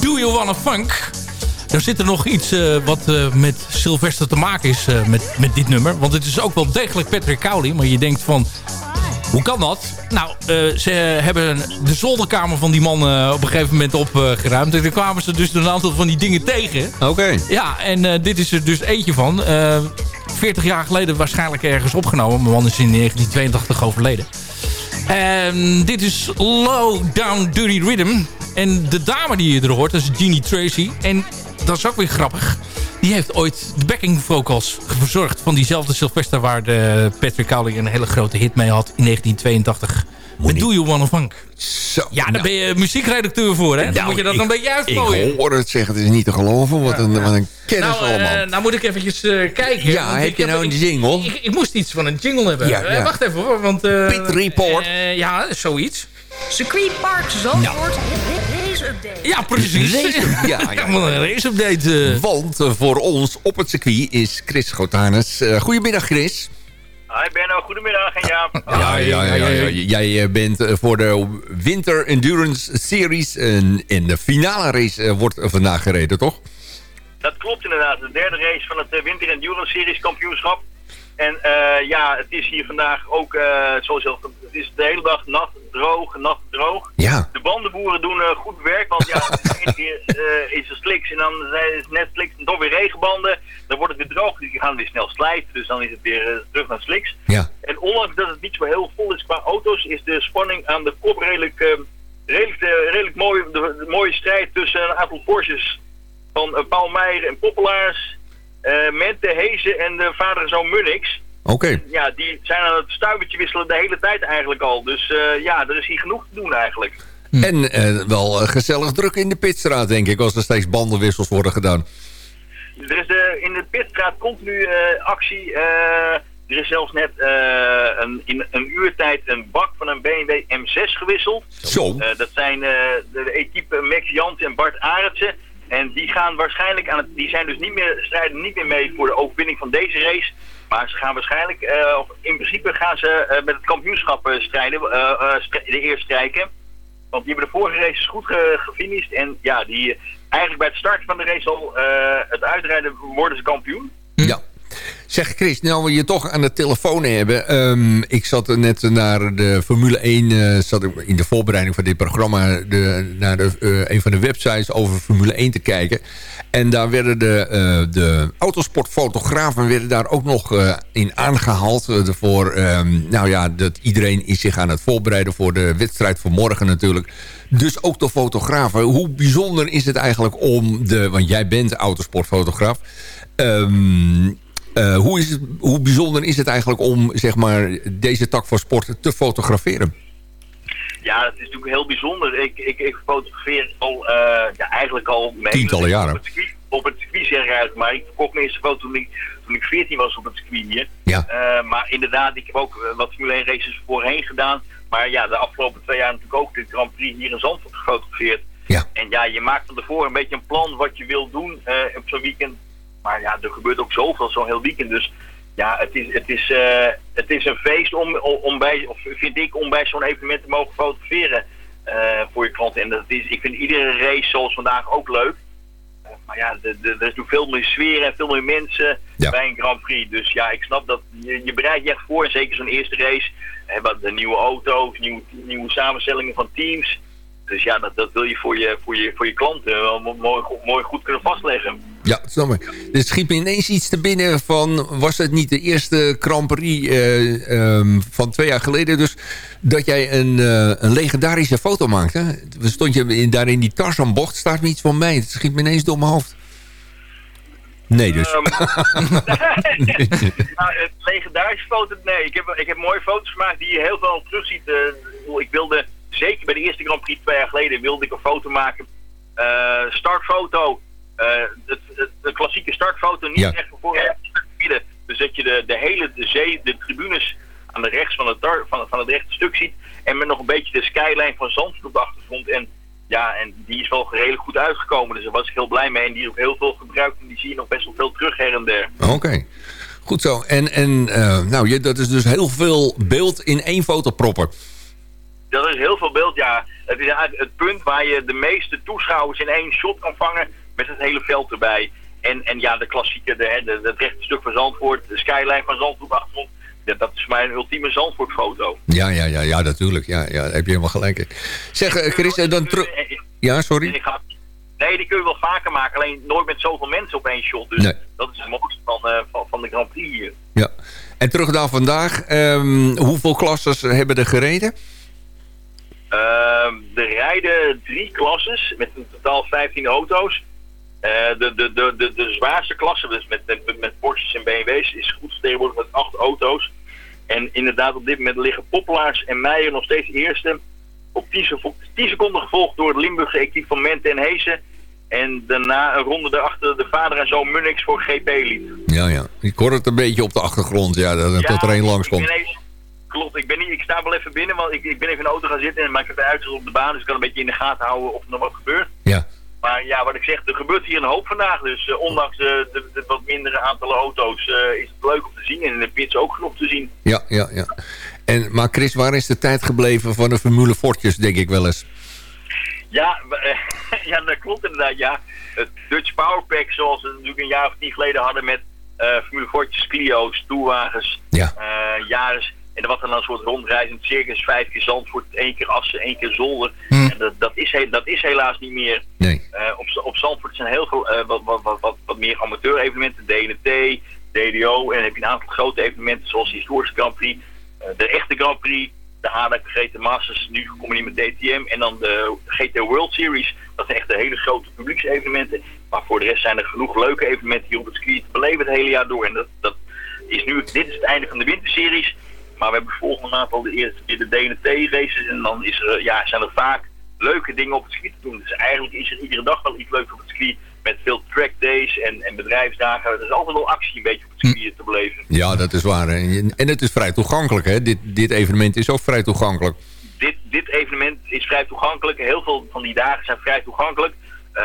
Do You Wanna Funk? Er zit er nog iets wat met Sylvester te maken is met, met dit nummer. Want het is ook wel degelijk Patrick Cowley. Maar je denkt van, hoe kan dat? Nou, ze hebben de zolderkamer van die man op een gegeven moment opgeruimd. en daar kwamen ze dus een aantal van die dingen tegen. Oké. Ja, en dit is er dus eentje van. Eh 40 jaar geleden waarschijnlijk ergens opgenomen. Mijn man is in 1982 overleden. En dit is Low Down Dirty Rhythm. En de dame die je er hoort, dat is Jeannie Tracy. En dat is ook weer grappig. Die heeft ooit de backing vocals verzorgd van diezelfde Sylvester... waar de Patrick Cowley een hele grote hit mee had in 1982. Met Do You Wanna Funk. Zo, Ja, daar ben je muziekredacteur voor, hè? Dan Nou, moet je dat ik- een beetje uitplooien. Ik hoor het zeggen, het is niet te geloven. Wat een, wat een kennis Nou, eh, allemaal. nou moet ik eventjes eh, kijken. Ja, heb ik je nou een jingle? Ik, ik, moest iets van een jingle hebben. Ja, Eh, wacht even hoor, want... eh, Pit Report. eh, ja, zoiets. Circuit Park Zandvoort. Race update. Ja, precies. Race- ja, ja, een race-update. eh. Want voor ons op het circuit is Chris Gotanus. Goedemiddag Chris. Hi Benno, goedemiddag en Jaap. Ja, ja, ja, ja. Jij eh, bent eh, voor de Winter Endurance Series. En, en de finale race eh, wordt eh, vandaag gereden, toch? Dat klopt inderdaad. De derde race van het eh, Winter Endurance Series kampioenschap. En eh, ja, het is hier vandaag ook, eh, zoals je al, het is de hele dag nat, droog, nat, droog. Ja. De bandenboeren doen eh, goed werk, want ja, de ene keer is er sliks en dan is het net sliks en toch weer regenbanden. Dan wordt het weer droog, die gaan weer snel slijten, dus dan is het weer terug naar sliks. Ja. En ondanks dat het niet zo heel vol is qua auto's, is de spanning aan de kop redelijk, redelijk, redelijk mooi. De, de mooie strijd tussen een aantal Porsches van Paul Meijer en Poppelaars, eh Mente, Hezen en de vader en zoon Munnix. Oké. Ja, die zijn aan het stuivertje wisselen de hele tijd eigenlijk al. Dus eh, ja, er is hier genoeg te doen eigenlijk. En eh, wel gezellig druk in de pitstraat, denk ik, als er steeds bandenwissels worden gedaan. Er is de, in de pitstraat continu eh, actie. eh, er is zelfs net eh, een, in een uurtijd een bak van een BMW M6 gewisseld. Zo. Eh, dat zijn eh, de, de E-type Max Jans en Bart Arendsen. En die gaan waarschijnlijk aan het, die zijn dus niet meer, strijden niet meer mee voor de overwinning van deze race. Maar ze gaan waarschijnlijk, of in principe gaan ze eh, met het kampioenschap eh, strijden, stri- de eerste strijken. Want die hebben de vorige races goed ge gefinished. En ja, die eigenlijk bij het starten van de race al het uitrijden worden ze kampioen. Ja. Zeg Chris, nou we je toch aan de telefoon hebben. ehm, ik zat net naar de Formule 1, eh, zat ik in de voorbereiding van dit programma... De, naar de, eh, een van de websites over Formule 1 te kijken. En daar werden de, eh, de autosportfotografen werden daar ook nog in aangehaald. eh, voor, ehm, nou ja, dat iedereen is zich aan het voorbereiden voor de wedstrijd van morgen natuurlijk. Dus ook de fotografen. Hoe bijzonder is het eigenlijk om de... Want jij bent autosportfotograaf. Ehm, eh, hoe, is het, hoe bijzonder is het eigenlijk om zeg maar, deze tak van sport te fotograferen? Ja, het is natuurlijk heel bijzonder. Ik, ik, ik fotografeer al, eh, ja, eigenlijk al Tientallen jaren. Op het circuit, op het circuit zeg ik eigenlijk, maar ik verkocht mijn eerste foto toen ik, toen ik 14 was op het circuit hier. Ja. Eh, maar inderdaad, ik heb ook wat Formule 1 races voorheen gedaan. Maar ja, de afgelopen twee jaar natuurlijk ook de Grand Prix hier in Zandvoort gefotografeerd. Ja. En ja, je maakt van tevoren een beetje een plan wat je wil doen op zo'n weekend. Maar ja, er gebeurt ook zoveel zo'n heel weekend. Dus ja, het is, het is, eh, het is een feest om, om, bij, of vind ik, om bij zo'n evenement te mogen fotograferen eh, voor je klanten. En dat is, ik vind iedere race zoals vandaag ook leuk. Eh, maar ja, er is natuurlijk veel meer sfeer en veel meer mensen bij een Grand Prix. Dus ja, ik snap dat je, je bereidt je echt voor. Zeker zo'n eerste race. Hè, wat de nieuwe auto's, nieuwe, nieuwe samenstellingen van teams. Dus ja, dat, dat wil je voor je, voor je, voor je klanten wel mo- mooi, goed- mooi goed kunnen vastleggen. Ja, snap ik. Er schiet me ineens iets te binnen van... was het niet de eerste Grand Prix eh, ehm, van twee jaar geleden... dus dat jij een, eh, een legendarische foto maakte? Stond je in, daar in die Tarzanbocht? Staat me iets van mij. Het schiet me ineens door mijn hoofd. Nee dus. Het legendarische foto, nee. Ik heb, ik heb mooie foto's gemaakt die je heel veel terug ziet. Eh, bedoel, ik wilde, zeker bij de eerste Grand Prix twee jaar geleden, wilde ik een foto maken. Eh, startfoto. eh, het, het, de klassieke startfoto. Niet Ja. echt van voor midden, Dus dat je de, de hele de zee, de tribunes aan de rechts van het, van het rechte stuk ziet. En met nog een beetje de skyline van Zandvoort op de achtergrond. En ja, en die is wel redelijk goed uitgekomen. Dus daar was ik heel blij mee. En die is ook heel veel gebruikt. En die zie je nog best wel veel terug her en der. Oké. Goed zo. En, en eh, nou, je, dat is dus heel veel beeld in één foto proppen. Dat is heel veel beeld, ja. Het is eigenlijk het punt waar je de meeste toeschouwers in één shot kan vangen met het hele veld erbij. En, en ja, de klassieke, de, de, het rechte stuk van Zandvoort, de skyline van Zandvoort achtergrond. Dat, dat is voor mij een ultieme Zandvoort-foto. Ja, ja, ja, ja, natuurlijk. Ja, ja, daar heb je helemaal gelijk in. Zeg, eh, Chris, eh, dan terug... Ja, sorry. Nee, die kun je wel vaker maken, alleen nooit met zoveel mensen op één shot. Dus Nee. dat is het mooiste van, eh, van, van de Grand Prix hier. Ja. En terug naar vandaag. Ehm, hoeveel klasses hebben er gereden? Ehm, er rijden drie klasses met in totaal 15 auto's. Eh, de, de, de, de, de zwaarste klasse, dus met, met, met Porsches en BMW's, is goed vertegenwoordigd met acht auto's. En inderdaad, op dit moment liggen Poppelaars en Meijer nog steeds eerste. Op 10, seco- 10 seconden gevolgd door het Limburgse equipement en Heesen. En daarna een ronde daarachter de vader en zoon Munix voor GP Elite. Ja, ja. Ik hoor het een beetje op de achtergrond. Ja, dat, er. Ik ben even- klopt, ik, ben niet, ik sta wel even binnen, want ik, ik ben even in de auto gaan zitten. Maar ik heb de uitzicht op de baan, dus ik kan een beetje in de gaten houden of er nog wat gebeurt. Ja. Maar ja, wat ik zeg, er gebeurt hier een hoop vandaag. Dus eh, ondanks de, de, de wat mindere aantallen auto's eh, is het leuk om te zien. En in de pits ook genoeg te zien. Ja, ja, ja. En, maar Chris, waar is de tijd gebleven van de Formule Fortjes, denk ik wel eens? Ja, ja, dat klopt inderdaad. Ja. Het Dutch Powerpack, zoals we natuurlijk een jaar of tien geleden hadden met Formule Fortjes, Clio's, toerwagens, Ja. Jaris. En er was dan een soort rondreizend circus, vijf keer Zandvoort, één keer Assen, één keer Zolder. Hm. En dat, dat, is, he- dat is helaas niet meer. Nee. Eh, op, op Zandvoort zijn heel veel eh, wat, wat, wat, wat, wat meer amateur-evenementen, DNT, DDO. En dan heb je een aantal grote evenementen zoals de historische Grand Prix, eh, de echte Grand Prix, de HDAC GT Masters, nu gecombineerd met DTM. En dan de GT World Series. Dat zijn echt de hele grote publieksevenementen. Maar voor de rest zijn er genoeg leuke evenementen hier op het circuit te beleven het hele jaar door. En dat, dat is nu, dit is het einde van de winterseries. Maar we hebben volgende maand al de eerste keer de DNT-races. En dan is er, ja, zijn er vaak leuke dingen op het circuit te doen. Dus eigenlijk is er iedere dag wel iets leuks op het circuit. Met veel track days en, en bedrijfsdagen. Er is altijd wel actie een beetje op het circuit te beleven. Ja, dat is waar. En en het is vrij toegankelijk, hè? Dit, dit evenement is ook vrij toegankelijk. dit, dit evenement is vrij toegankelijk. Heel veel van die dagen zijn vrij toegankelijk. Eh,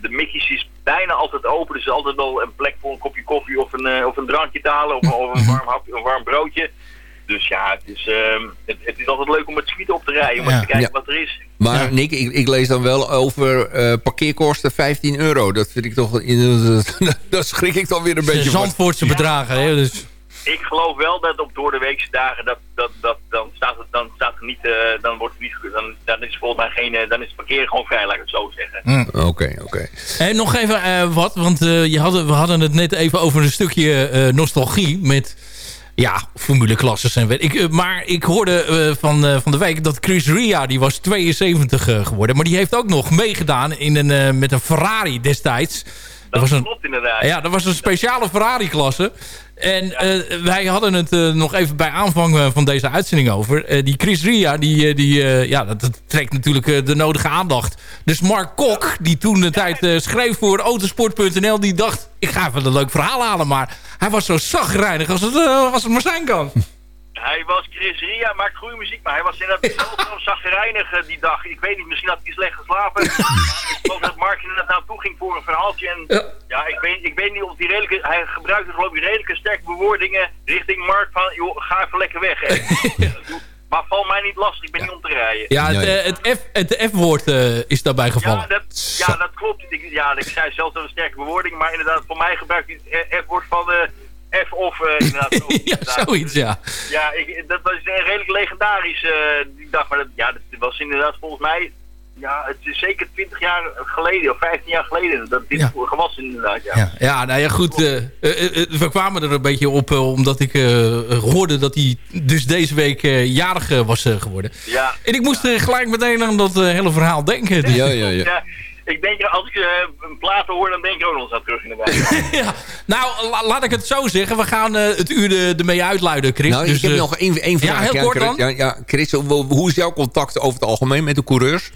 de Mickey's is bijna altijd open. Dus er is altijd wel een plek voor een kopje koffie of een, eh, of een drankje te halen. Of, of een, warm hapje, een warm broodje. Dus ja, het is, ehm, het, het is altijd leuk om het schieten op te rijden. Om Ja. te kijken Ja. wat er is. Maar Nick, ik, ik lees dan wel over eh, parkeerkosten 15 euro. Dat vind ik toch... dat schrik ik dan weer een beetje van. Zandvoortse bedragen. Hè, dus. Ik geloof wel dat op door de weekse dagen dat, dat, dat, dan staat het, dan staat het niet, eh, dan wordt het niet, dan, dan is volgens mij geen, eh, dan is het parkeren gewoon vrij, laat ik het zo zeggen. Oké, oké. En nog even eh, wat, want eh, je hadden, we hadden het net even over een stukje eh, nostalgie met ja, formuleklasses en weet ik. eh, maar ik hoorde eh, van, eh, van de week dat Chris Ria, die was 72 eh, geworden. Maar die heeft ook nog meegedaan in een, met een Ferrari destijds. Dat, was een, Klopt inderdaad. ja, dat was een speciale Ferrari-klasse. En eh, wij hadden het eh, nog even bij aanvang eh, van deze uitzending over. Die Chris Ria, die, die, ja, dat, dat trekt natuurlijk de nodige aandacht. Dus Mark Kok, die toen de tijd schreef voor autosport.nl... die dacht, ik ga even een leuk verhaal halen. Maar hij was zo zagrijnig als het, als het maar zijn kan. Hij was Chris Ria, maakt goede muziek, maar hij was inderdaad zo, zagrijnig eh, die dag. Ik weet niet, misschien had hij slecht geslapen. Maar ik geloof dat Mark inderdaad naartoe ging voor een verhaaltje. En ja, ik, weet, ik weet niet of hij redelijke... Hij gebruikte geloof ik redelijke sterke bewoordingen richting Mark van... joh, ga even lekker weg. Maar val mij niet lastig, ik ben niet om te rijden. Ja, het, eh, het F- het F-woord eh, is daarbij gevallen. Ja, dat, ja, dat klopt. Ik, ja, ik zei zelf dat een sterke bewoording, maar inderdaad, voor mij gebruikt hij het F-woord van de F of eh, inderdaad. ja, zoiets, ja. Ja, ik, dat was een redelijk legendarisch eh, die dag, maar dat, ja, dat was inderdaad volgens mij, ja, het is zeker 20 jaar geleden of 15 jaar geleden dat dit Ja. gewas inderdaad, ja. Ja, ja, nou ja, goed. eh, we kwamen er een beetje op omdat ik hoorde dat hij dus deze week jarig was geworden. Ja. En ik moest gelijk meteen aan dat hele verhaal denken. Dus- Ja, ja, ja. Ja, ik denk, als ik eh, een platen hoor, dan denk ik ook nog eens aan terug inderdaad. Nou, la- laat ik het zo zeggen. We gaan eh, het uur er- ermee uitluiden, Chris. Nou, Dus, ik heb eh, nog één, één vraag. Ja, heel kort Chris. dan. Ja, ja, Chris, hoe, is jouw contact over het algemeen met de coureurs?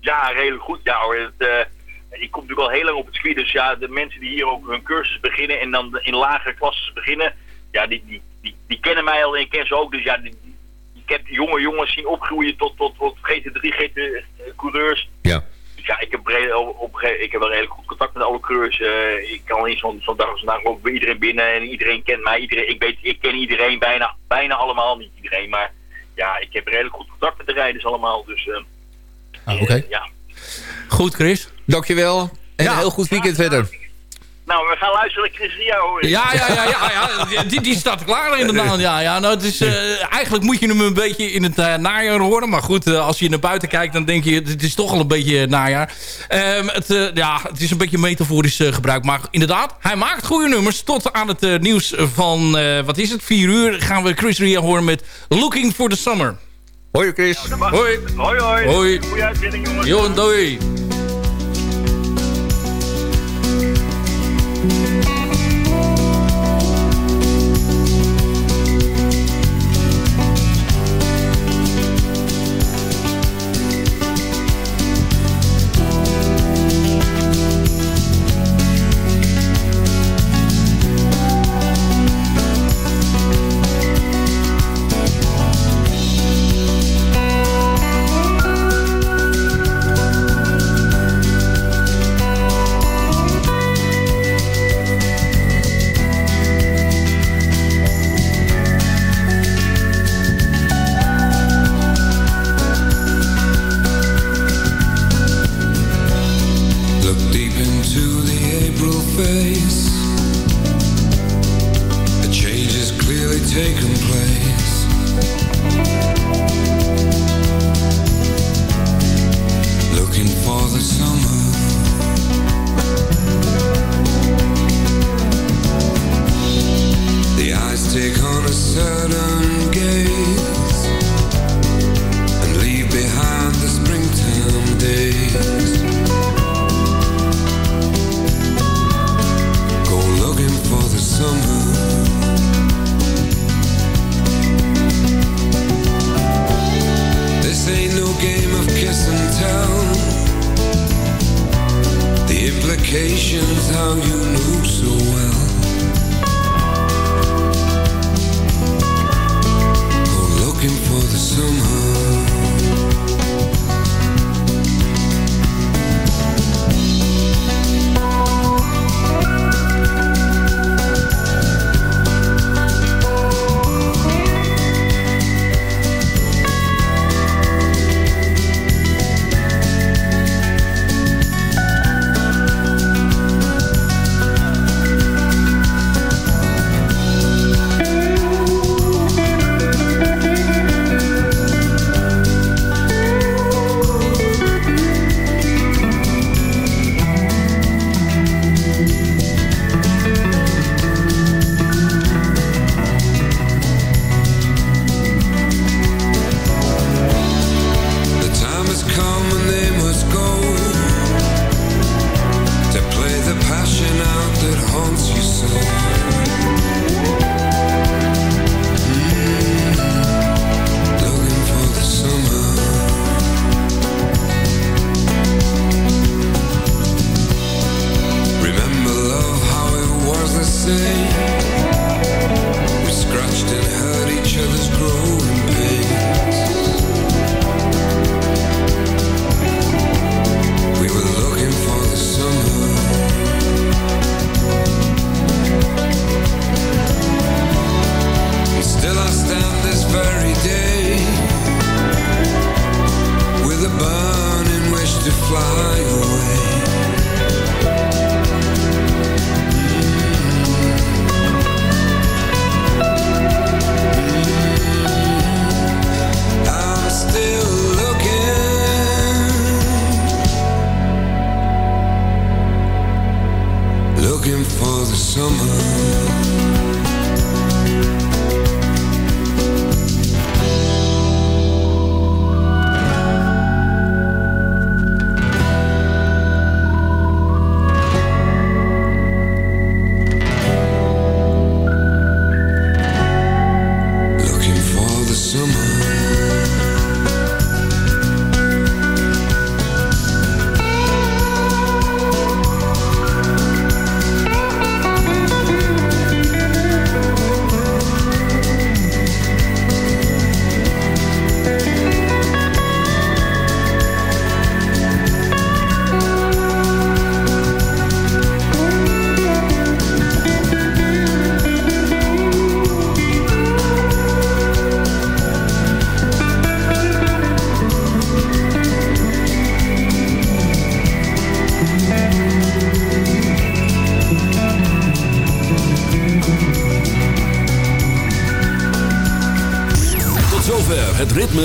Ja, redelijk goed. Ja hoor. Het, eh, ik kom natuurlijk al heel lang op het circuit, dus ja, de mensen die hier ook hun cursus beginnen en dan in lagere klassen beginnen, ja, die, die, die, die kennen mij al en ik ken ze ook. Dus ja, die, die- ik heb jonge jongens zien opgroeien tot, tot, tot GT3, GT-coureurs. Ja. Ja, ik heb, bre- op, op, ik heb wel redelijk goed contact met alle coureurs. Eh, ik kan in zo'n zo'n dag als vandaag ook bij iedereen binnen en iedereen kent mij. Iedereen, ik, weet, ik ken iedereen, bijna, bijna allemaal, niet iedereen, maar ja, ik heb redelijk goed contact met de rijders allemaal. Dus eh, Ah, Oké. ja. Goed, Chris. Dankjewel. En een heel goed weekend verder. Nou, we gaan luisteren naar Chris Ria hoor. Ja, ja, ja, ja, ja. Die, die staat klaar inderdaad. Ja, ja, nou, het is, eh, eigenlijk moet je hem een beetje in het eh, najaar horen. Maar goed, eh, als je naar buiten kijkt, dan denk je... het is toch al een beetje najaar. Ehm, het, eh, ja, het is een beetje metaforisch gebruik. Maar inderdaad, hij maakt goede nummers. Tot aan het nieuws van, eh, wat is het, 4 uur... gaan we Chris Ria horen met Looking for the Summer. Hoi Chris. Hoi. Hoi, hoi. Hoi. Goeie uitzending, jongens. Jo, doei.